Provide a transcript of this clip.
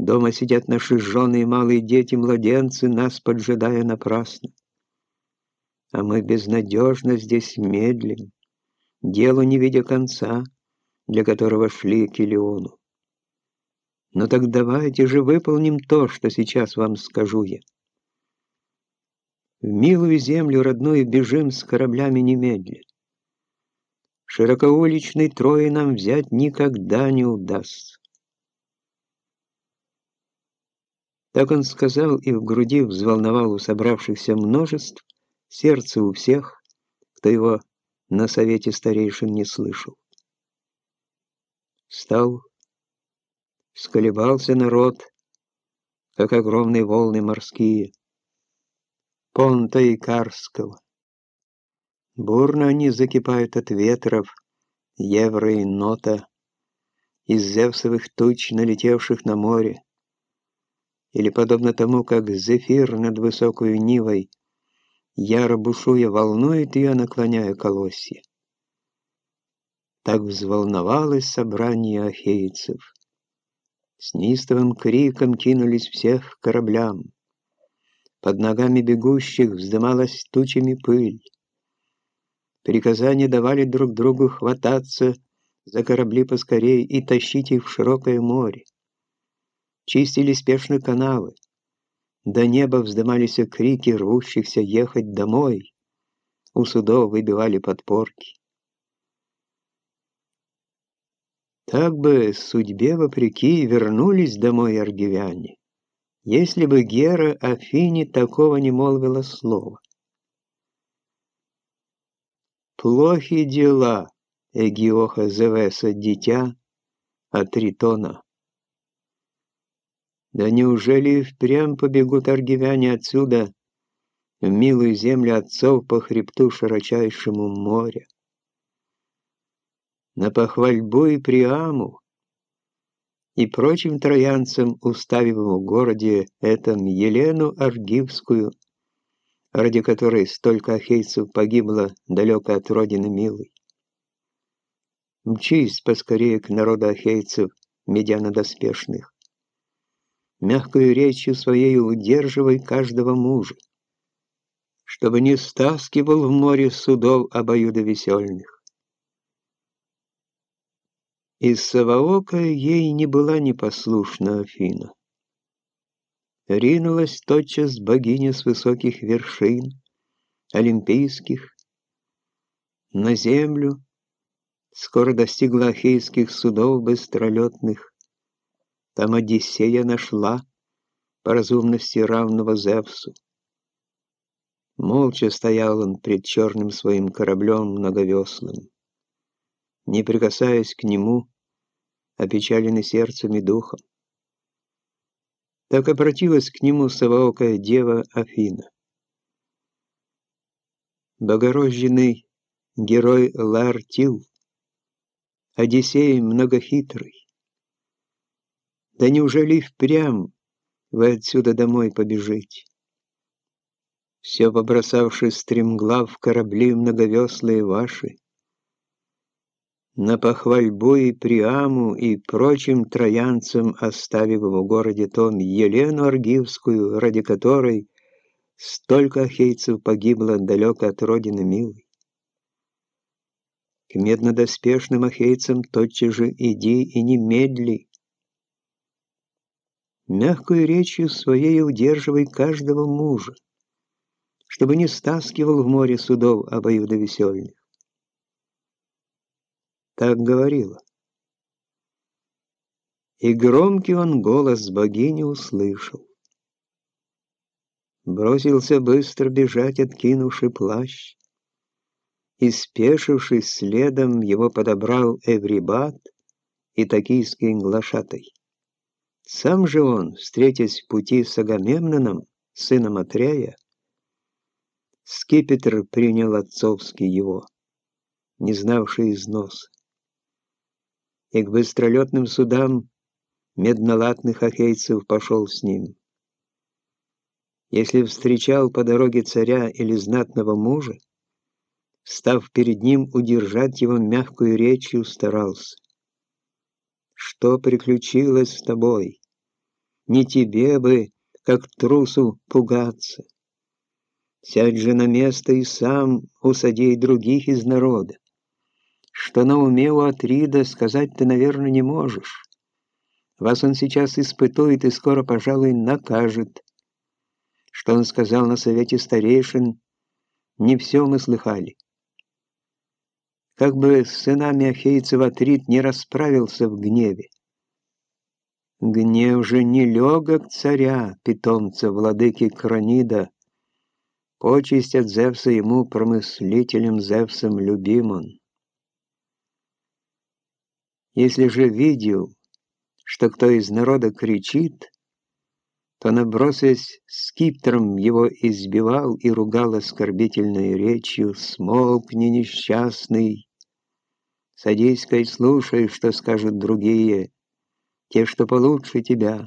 Дома сидят наши жены и малые дети, младенцы, нас поджидая напрасно. А мы безнадежно здесь медлим, делу не видя конца, для которого шли к Илеону. Но так давайте же выполним то, что сейчас вам скажу я. В милую землю родную бежим с кораблями немедленно. Широкоуличной Трои нам взять никогда не удастся. Так он сказал и в груди взволновал у собравшихся множеств, сердце у всех, кто его на совете старейшин не слышал. Встал, сколебался народ, как огромные волны морские, понта и Карского. Бурно они закипают от ветров, евро и нота, из зевсовых туч, налетевших на море, или подобно тому, как зефир над высокой нивой, яро бушуя, волнует ее, наклоняя колосья. Так взволновалось собрание ахейцев. С неистовым криком кинулись всех к кораблям. Под ногами бегущих вздымалась тучами пыль. Приказания давали друг другу хвататься за корабли поскорей и тащить их в широкое море чистили спешно канавы. До неба вздымались крики рвущихся ехать домой. У судов выбивали подпорки. Так бы, судьбе вопреки, вернулись домой аргивяне, если бы Гера Афине такого не молвила слова. Плохи дела Эгиоха Зевеса, дитя, от Тритона. Да неужели впрямь побегут аргивяне отсюда, в милую землю отцов по хребту широчайшему моря? На похвальбу и Приаму и прочим троянцам, уставив в городе этом Елену Аргивскую, ради которой столько ахейцев погибло далеко от родины милой. Мчись поскорее к народу ахейцев, медяно-доспешных мягкую речью своей удерживай каждого мужа, чтобы не стаскивал в море судов обоюдовесельных. И Саваока ей не была непослушна Афина. Ринулась тотчас богиня с высоких вершин, олимпийских, на землю, скоро достигла ахейских судов быстролетных, там Одиссея нашла по разумности равного Зевсу. Молча стоял он пред черным своим кораблем многовеслым. Не прикасаясь к нему, опечаленный сердцем и духом. Так обратилась к нему совоокая дева Афина. Богорожденный герой Лартил, Одиссей многохитрый, да неужели впрямь вы отсюда домой побежите? Все побросавши стремглав корабли многовеслые ваши, на похвальбу и Приаму и прочим троянцам, оставив в городе том Елену Аргивскую, ради которой столько ахейцев погибло далеко от родины милой. К меднодоспешным ахейцам тотчас же иди и немедли, Мягкую речью своей удерживай каждого мужа, чтобы не стаскивал в море судов обоюдовесельных. Так говорила. И громкий он голос богини услышал. Бросился быстро бежать, откинувший плащ, и, спешившись следом, его подобрал Эврибат и токийский глашатай. Сам же он, встретясь в пути с Агамемноном, сыном Атрея, скипетр принял отцовский его, не знавший износ. И к быстролетным судам меднолатных ахейцев пошел с ним. Если встречал по дороге царя или знатного мужа, став перед ним, удержать его мягкую речью старался. «Что приключилось с тобой?» Не тебе бы, как трусу, пугаться. Сядь же на место и сам усади других из народа. Что на уме у Атрида сказать ты, наверное, не можешь. Вас он сейчас испытует и скоро, пожалуй, накажет. Что он сказал на совете старейшин, не все мы слыхали. Как бы с сынами ахейцев Атрид не расправился в гневе. Гнев же не легок царя, питомца владыки Кранида, Почесть от Зевса ему, промыслителем Зевсом, любим он. Если же видел, что кто из народа кричит, то, набросясь скиптром, его избивал и ругал оскорбительной речью «Смолкни, несчастный! Садись-ка и слушай, что скажут другие, те, что получше тебя,